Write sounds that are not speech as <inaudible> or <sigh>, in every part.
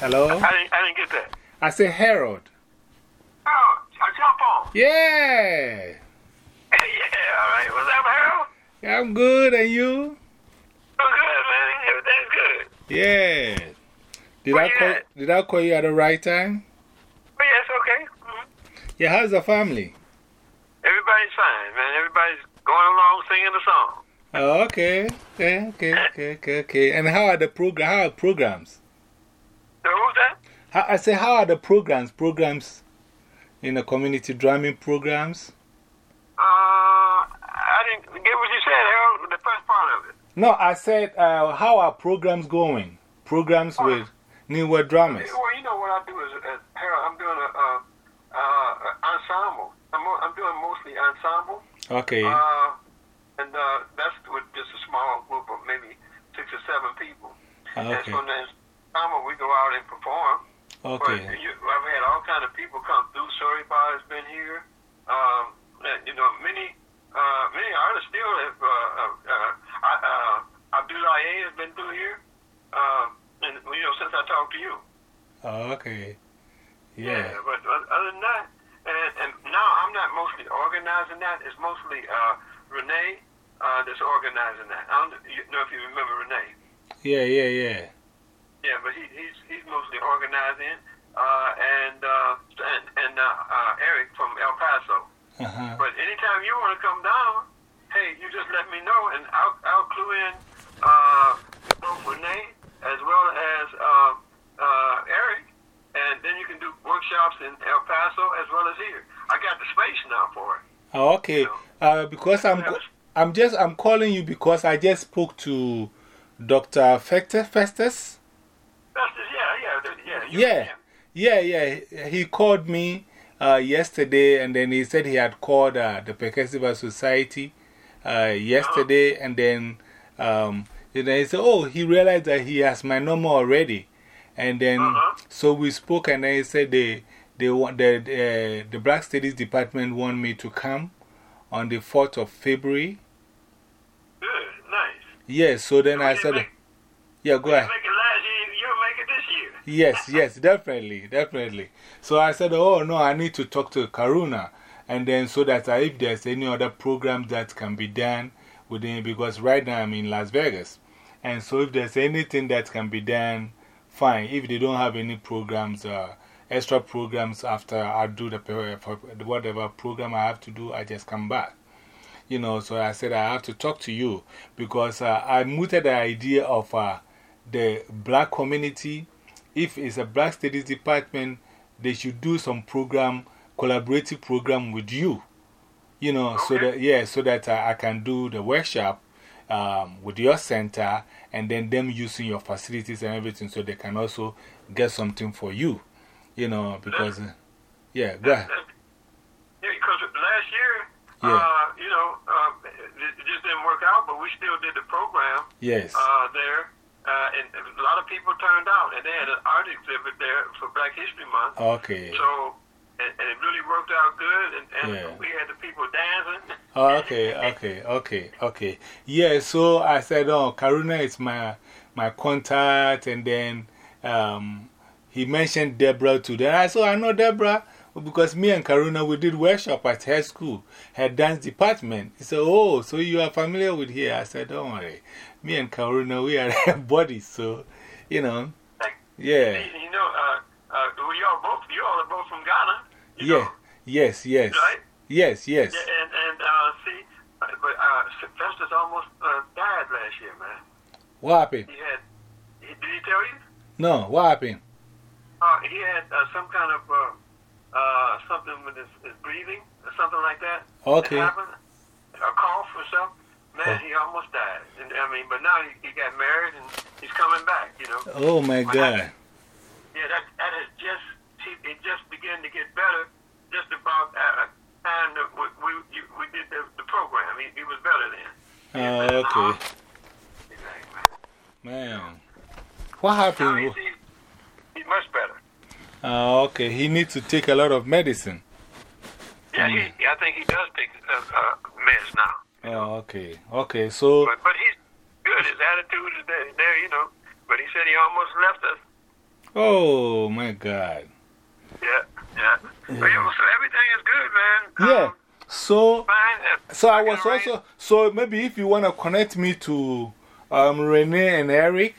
Hello? I didn't, I didn't get that. I say Harold. Oh, jump on. Yeah. <laughs> yeah, all right. What's up, Harold? Yeah, I'm good. And you? I'm good, man. Everything's good. Yeah. Did Where I, call, at? did I call you at the right time? Oh, yes, okay. Mhm. Yeah, how's the family? Everybody's fine, man. Everybody's going along singing the song. Oh, okay. Okay, okay, okay, okay, okay. And how are the program? How are programs? So who's that? How, I say, how are the programs? Programs in the community drumming programs? Uh, I didn't get what you said, Harold, the first part of it. No, I said, uh, how are programs going? Programs Oh. with newer drummers. Well, you know what I do is, uh, Harold, I'm doing a, uh, uh, ensemble. I'm, I'm doing mostly ensemble. Okay. Uh, and uh, that's with just a small group of maybe six or seven people. Okay. And so then ensemble, we go out and perform. Okay. But you, I've had all kind of people come through. Sorry Bar has been here. Um, and, you know, many uh, many artists still have. Uh, uh, uh, I, uh, Abdoulaye has been through here. Um, and you know, since I talked to you. Oh, okay. Yeah. But uh, other than that, and, and now I'm not mostly organizing that. It's mostly uh, Renee uh, that's organizing that. I don't you know if you remember Renee. Yeah, yeah, yeah. Yeah, but he, he's he's mostly organizing, uh, and uh, and and uh, uh, Eric from El Paso. Uh -huh. But anytime you want to come down, hey, you just let me know, and I'll I'll clue in uh, both Renee as well as uh, uh, Eric, and then you can do workshops in El Paso as well as here. I got the space now for it. Oh, okay. Uh, because I'm, I'm just, I'm calling you because I just spoke to Dr. Festus. Festus? Yeah, yeah, yeah. Yeah. Yeah, yeah. He called me uh, yesterday and then he said he had called uh, the Percussive Society uh, yesterday and then um, and then he said, Oh, he realized that he has my number already. And then, so we spoke and then he said they, they want, the, the, the Black Studies Department want me to come on the 4th of February. Good, nice. Yes, so then I said, Yeah, go ahead. Make it last year, you'll make it this year. Yes, yes, definitely, definitely. So I said, Oh, no, I need to talk to Karuna. And then, so that uh, if there's any other program that can be done within, because right now I'm in Las Vegas. And so if there's anything that can be done, fine. If they don't have any programs, uh, extra programs after I do the whatever program I have to do, I just come back. You know, so I said I have to talk to you because uh, I mooted the idea of uh, the black community. If it's a black studies department, they should do some program, collaborative program with you. You know, so that, yeah, so that uh, I can do the workshop um, with your center and then them using your facilities and everything so they can also get something for you. You know, because, uh, yeah, go ahead. Yeah, because last year, Yeah. uh, you know, um, it, it just didn't work out, but we still did the program Yes. uh, there. Uh, and a lot of people turned out, and they had an art exhibit there for Black History Month. Okay. So, and, and it really worked out good, and, and Yeah. we had the people dancing. Oh, okay, okay, okay, okay. Yeah, so I said, oh, Karuna is my, my contact, and then um, he mentioned Deborah too. Then I said, I know Deborah because me and Karuna, we did workshop at her school, her dance department. He said, oh, so you are familiar with here? I said, don't worry. Me and Karuna, we are <laughs> buddies, so, you know, yeah. You, know, uh, uh, well, y'all both, you all are both from Ghana. You Yeah, know, yes, yes. Right? Yes, yes. Yeah, and, and uh, see, uh, but uh, Festus almost uh, died last year, man. What happened? He had, he, did he tell you? No, what happened? Uh, he had uh, some kind of uh, uh, something with his, his breathing or something like that. Okay. It happened. A cough or something. Man, he almost died. And, I mean, but now he, he got married and he's coming back, you know. Oh my God. Yeah, that, that has just, he, it just began to get better just about at a time that we, we, you- we did the, the program. He, he was better then. Oh, okay. Man. What happened? he's, he's, he's much better. Oh, okay. He needs to take a lot of medicine. Yeah, he, I think he does take uh, uh, meds now. Oh, okay. Okay, so. But, but he's good. His attitude is there, there, you know. But he said he almost left us. Oh, my God. Yeah, yeah. But yeah, so everything is good, man. Yeah. Um, So. So I was also, so maybe if you want to connect me to um, Renee and Eric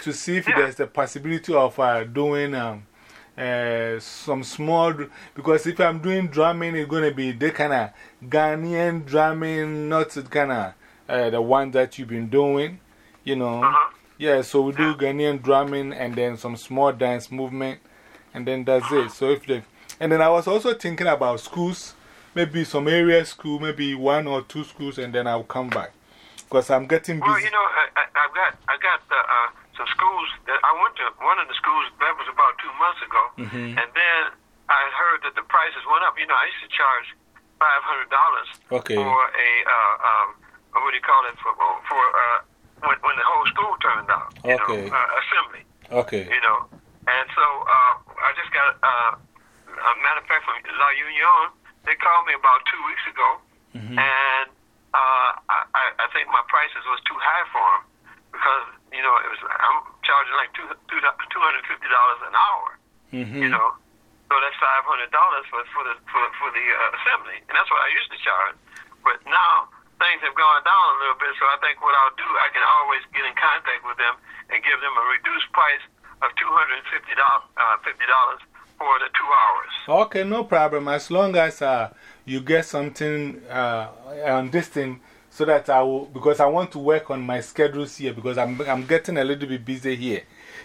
to see if Yeah. there's a possibility of uh, doing um, uh, some small, because if I'm doing drumming, it's going to be the kind of Ghanaian drumming, not the kind of uh, the one that you've been doing, you know. Uh-huh. Yeah, so we do Ghanaian drumming and then some small dance movement, and then that's it. So if the, and then I was also thinking about schools, maybe some area school, maybe one or two schools, and then I'll come back. Because I'm getting Well, busy. you know, I, I, I've got, I've got uh, uh, some schools that I went to one of the schools that was about two months ago, Mhm. and then I heard that the prices went up. You know, I used to charge five hundred dollars Okay. for a uh, um, what do you call it for for uh, when when the whole school turned out. You Okay. know, uh, assembly. Okay. You know, and so uh, I just got uh, a matter of fact from La Union. They called me about two weeks ago, Mhm. and uh, I, I I think my prices was too high for them because you know it was I'm charging like two two two hundred fifty dollars an hour. Mhm. You know, so that's five hundred dollars for for the for for the uh, assembly, and that's what I used to charge. But now things have gone down a little bit, so I think what I'll do, I can always get in contact with them and give them a reduced price of two hundred fifty dollars uh, fifty dollars for the two hours. Okay, no problem. As long as uh, you get something uh, on this thing, so that I will, because I want to work on my schedules here, because I'm, I'm getting a little bit busy here.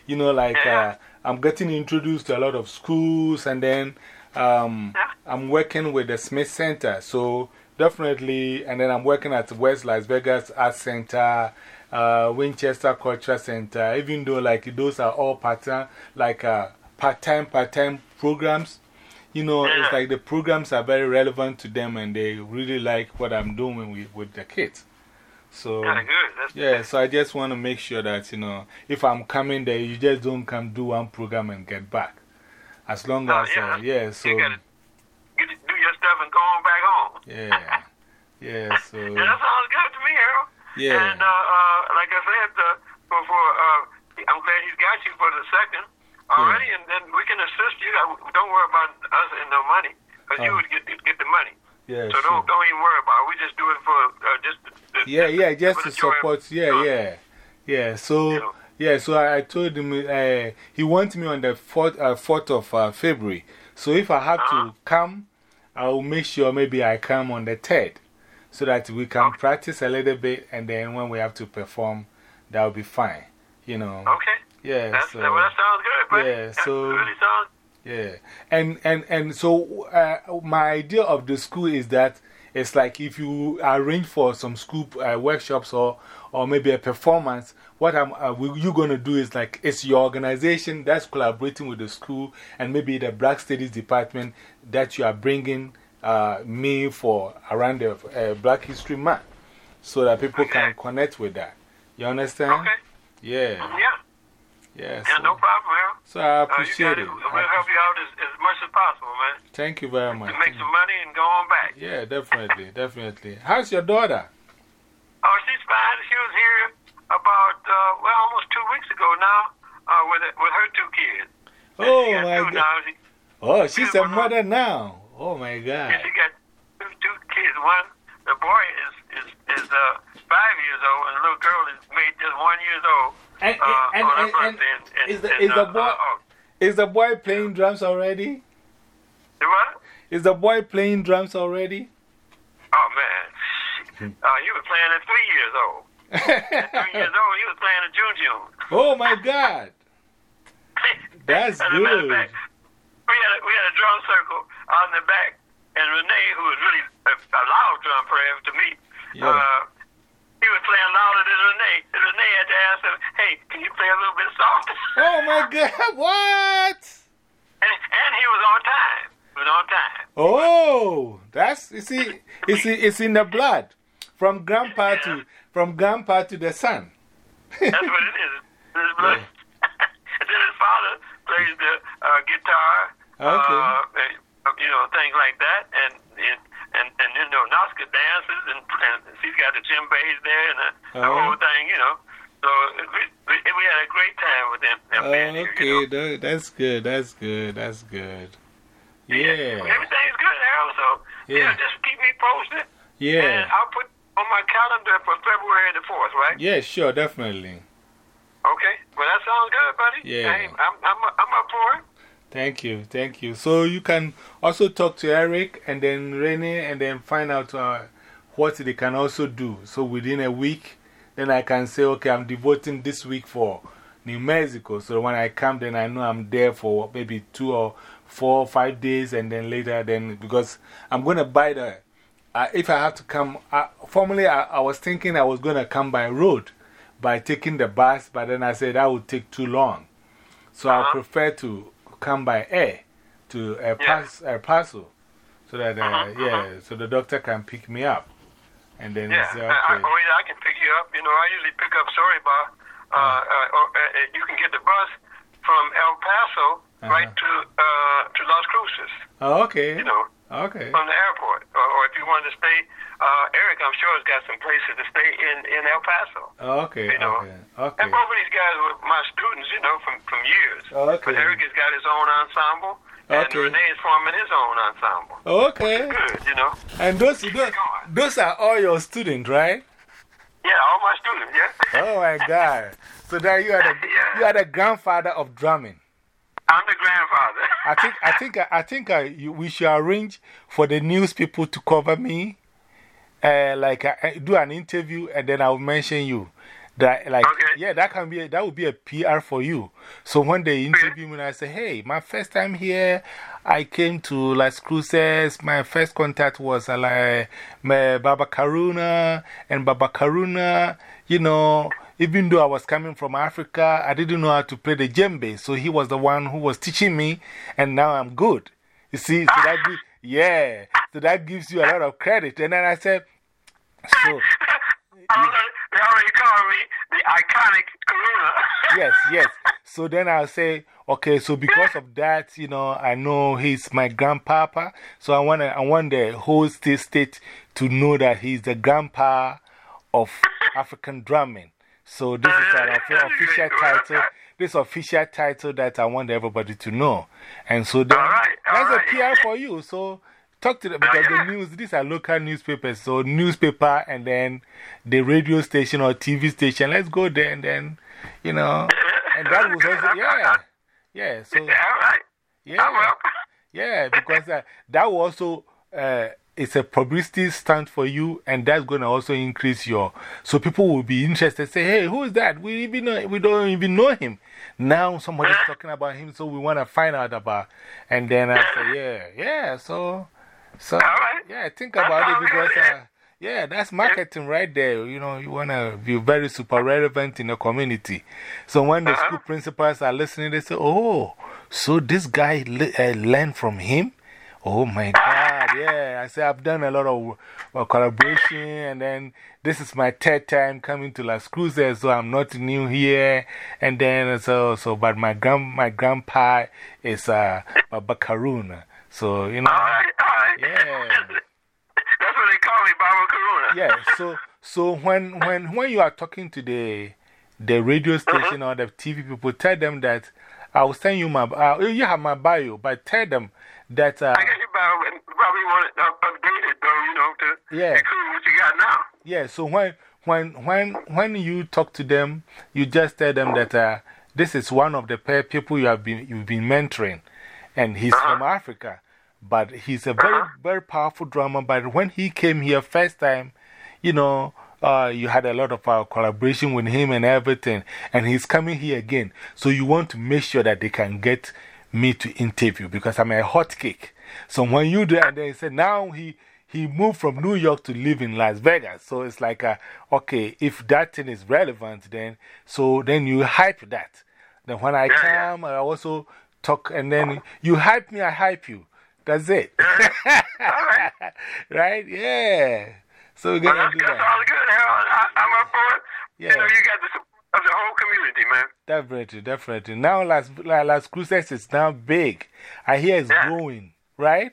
You know, like uh, I'm getting introduced to a lot of schools, and then um, Yeah. I'm working with the Smith Center. So definitely, and then I'm working at West Las Vegas Art Center. Uh, Winchester Cultural Center, even though like those are all part-time, like uh, part-time, part-time programs, you know, it's like the programs are very relevant to them and they really like what I'm doing with, with the kids. So, Kind of good. That's, yeah, so I just want to make sure that, you know, if I'm coming there, you just don't come do one program and get back. As long Uh, as, yeah. uh, yeah, so, you gotta do your stuff and go on back home. yeah, yeah, <laughs> so, Yeah, that sounds good to me, Harold. yeah, And uh, uh, like I said, uh, for, for uh, I'm glad he's got you for the second already, and then we can assist you. Uh, Don't worry about us and no money, because you Oh. would get get the money. yeah, So sure. don't don't even worry about it. We just do it for uh, just. the- Yeah, yeah, just to the support. Yeah, yeah, yeah. So, You know. yeah, so I, I told him uh, he wants me on the 4th, uh, 4th of uh, February. So if I have Uh-huh. to come, I will make sure maybe I come on the 3rd so that we can practice a little bit and then when we have to perform, that will be fine. You know, Okay. Yeah. That's, so, well, that sounds good, buddy. yeah, That so- really sounds. yeah. And, and, and so uh, my idea of the school is that it's like if you arrange for some school uh, workshops or, or maybe a performance, what I'm, uh, you're going to do is like it's your organization that's collaborating with the school and maybe the Black Studies Department that you are bringing uh, me for around the uh, Black History Month so that people can connect with that. You understand? Okay. Yeah. Yeah. Yeah. Yeah, no problem, Harold. so I Uh, appreciate it. We'll help you out as, as much as possible, man. Thank you very much. To make some money and go on back. Yeah, definitely, <laughs> definitely. How's your daughter? Oh, she's fine. She was here about, uh, well, almost two weeks ago now uh, with, with her two kids. Oh, she my God. Now. She, Oh, she's a mother now. Oh, my God. and she got two, two kids. One, the boy is is is uh, five years old, and the little girl is one years old. And, Uh, and, on and, and, in- is the, is the uh, boy, uh, is the boy playing drums already? What? Is the boy playing drums already? Oh man, <laughs> uh, he was playing at three years old. At three <laughs> years old, he was playing a djun djun. oh, my God. <laughs> That's As a good. fact, we had a, we had a drum circle out in the back, and Renee, who was really a, a loud drum player to me, Yeah. uh, he was playing louder than Renee. And Renee had to ask him, "Hey, can you play a little bit softer?" Oh, my God. <laughs> What? and, and he was on time. He was on time. Oh, that's, you see, it's, it's in the blood. From grandpa to, from grandpa to the son. That's what it is. His <laughs> blood. and <laughs> then his father plays the uh, guitar. Okay. Uh, you know, things like that. And, and, and, and you know, Nazca dances, and, and she's got the djembes there and the, the Oh. whole thing, you know. So it we had a great time with them. them here, okay, you know? that's good. That's good. That's good. Well, Yeah. Everything's good, Harold. So, yeah. Yeah. just keep me posted. Yeah. And I'll put on my calendar for February the 4th, right? Yeah, sure, definitely. Okay. Well, that sounds good, buddy. Yeah. Hey, I'm, I'm, I'm up for it. Thank you. Thank you. So you can also talk to Eric and then Renee and then find out uh, what they can also do. So within a week, then I can say, okay, I'm devoting this week for New Mexico. So when I come, then I know I'm there for maybe two or four or five days. And then later, then because I'm going to buy the, uh, if I have to come, uh, formerly I, I was thinking I was going to come by road by taking the bus, but then I said that would take too long. So I prefer to come by air to El, Pas El Paso so that, uh, -huh, yeah, so the doctor can pick me up. And then Yeah. say, I, I, okay. or either I can pick you up. You know, I usually pick up Sorry Bar. Uh, uh, or, uh, uh, you can get the bus from El Paso right to, uh, to Las Cruces, Oh, okay. you know, Okay. from the airport. Or, or if you wanted to stay, uh, Eric, I'm sure, has got some places to stay in, in El Paso. Okay. You know. Okay. And Okay. both of these guys were my students, you know, from, from years. Okay. But Eric has got his own ensemble, and Okay. Renee is forming his own ensemble. Okay. Good, you know. And those, those, those are all your students, right? Yeah, all my students, yeah. Oh my God. So that you are the, <laughs> you are the grandfather of drumming. I'm the grandfather. I think, I think, I think I, you, we should arrange for the news people to cover me. Uh, like, uh, do an interview and then I'll mention you. That, like, Okay. yeah, that can be, a, that would be a PR for you. So when they interview me, and I say, hey, my first time here, I came to Las Cruces. My first contact was uh, like my Baba Karuna, and Baba Karuna, you know, even though I was coming from Africa, I didn't know how to play the djembe. So he was the one who was teaching me, and now I'm good. You see, so that, yeah, so that gives you a lot of credit. And then I said, so. <laughs> they already call me the iconic Karuna. <laughs> yes, yes. So then I'll say, okay, so because of that, you know, I know he's my grandpapa. So I want, I want the whole state, state to know that he's the grandpa of <laughs> African drumming. So this is an official title. This official title that I want everybody to know. And so then, right, that's right. a PR for you. So talk to them because the news, these are local newspapers. So newspaper and then the radio station or TV station. Let's go there and then, you know, and that was also, yeah. Yeah, so, All right. I'm yeah. up. Yeah, because uh, that will also, uh, it's a publicity stunt for you, and that's going to also increase your. So people will be interested, say, hey, who is that? We, even know, we don't even know him. Now somebody's talking about him, so we want to find out about. And then I say, yeah, yeah, so, so, right. yeah, think about it because. Uh, yeah, that's marketing right there. You know, you want to be very super relevant in the community. So when the -huh. school principals are listening, they say, oh, so this guy le uh, learned from him? Oh my God, yeah. I say, I've done a lot of uh, collaboration, and then this is my third time coming to Las Cruces, so I'm not new here. And then, so, so but my, grand, my grandpa is uh, Baba Karuna. So, you know, Yeah. <laughs> That's what they call me, Baba Karuna. yeah, so, so when, when, when you are talking to the, the radio station or the TV people, tell them that I will send you my, uh, you have my bio, but tell them that. Uh, I guess you probably, probably want it up- updated, though, you know, to Yeah. include what you got now. Yeah, so when, when, when, when you talk to them, you just tell them that uh, this is one of the people you have been, you've been mentoring, and he's from Africa. But he's a very, very powerful drummer. But when he came here first time, you know, uh, you had a lot of uh, collaboration with him and everything. And he's coming here again. So you want to make sure that they can get me to interview because I'm a hot cake. So when you do, and they said, now he, he moved from New York to live in Las Vegas. So it's like, uh, okay, if that thing is relevant, then, so then you hype that. Then when I come, I also talk, and then you hype me, I hype you. That's it. <laughs> right? Yeah. So we're going that's, to do that's that. all good, Harold. I, I'm up for it. Yeah. You know, you got the support of the whole community, man. Definitely, definitely. Now, Las, La- Las Cruces is now big. I hear it's Yeah. growing, right?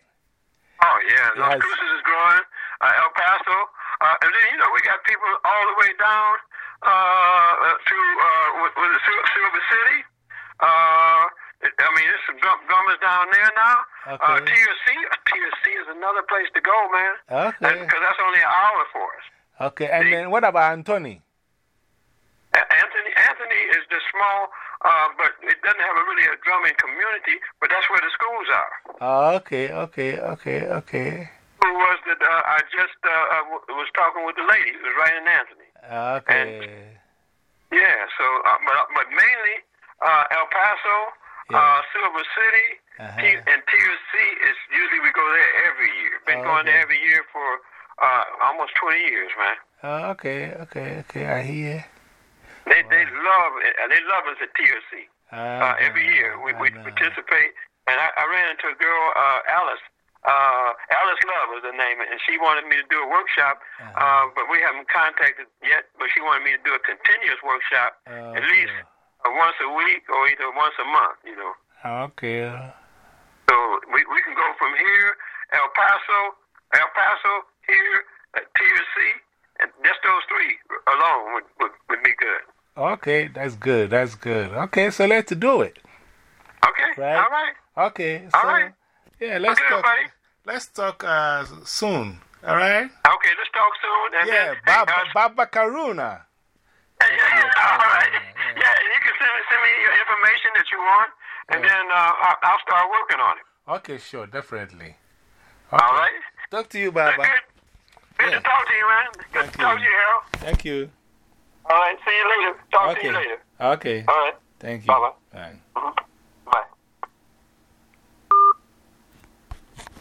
Oh, yeah. Las has- Cruces is growing. Uh, El Paso. Uh, and then, you know, we got people all the way down uh, to uh, was it Silver City. Uh, I mean, there's some drum, drummers down there now. Uh, TSC, TSC is another place to go, man. Okay. Because that's only an hour for us. Okay. And then what about Anthony? Anthony, Anthony is the small, uh, but it doesn't have a really a drumming community. But that's where the schools are. Oh, okay, okay, okay, okay. Who was that? Uh, I just uh, uh, was talking with the lady. It was right in Anthony. Okay. Yeah. So, uh, but but mainly uh, El Paso, Yeah. uh, Silver City, Uh-huh. T- and TUC is usually we go there every year. Been Oh, going there every year for uh, almost 20 years, man. Oh, okay, okay, okay. I hear. They they love it. uh, They love us at TUC. Uh, every year we, we participate. And I, I ran into a girl, uh, Alice. Uh, Alice Love was the name, and she wanted me to do a workshop, Uh-huh. uh, but we haven't contacted yet. But she wanted me to do a continuous workshop, Oh, at least uh, once a week or either once a month. You know, Okay. so we we can go from here, El Paso, El Paso, here, uh, TUC, and just those three alone would, would would be good. Okay, that's good. That's good. Okay, so let's do it. Okay, Right. all right, Okay, so All right. yeah, let's Okay, talk. buddy. Let's talk uh, soon. All right? okay. Let's talk soon. Yeah, then, Baba, uh, Baba Karuna. Yeah. All right. Yeah. You can send, send me your information that you want, and Yeah. then uh, I'll, I'll start working on it. Okay, sure, definitely. All right? Talk to you, Baba. good, good、yeah. To talk to you, man. Good Thank to talk to you, Harold. Thank you. All right, see you later. Talk to you later. Okay. All right. Thank you. Bye-bye. Bye. Mhm.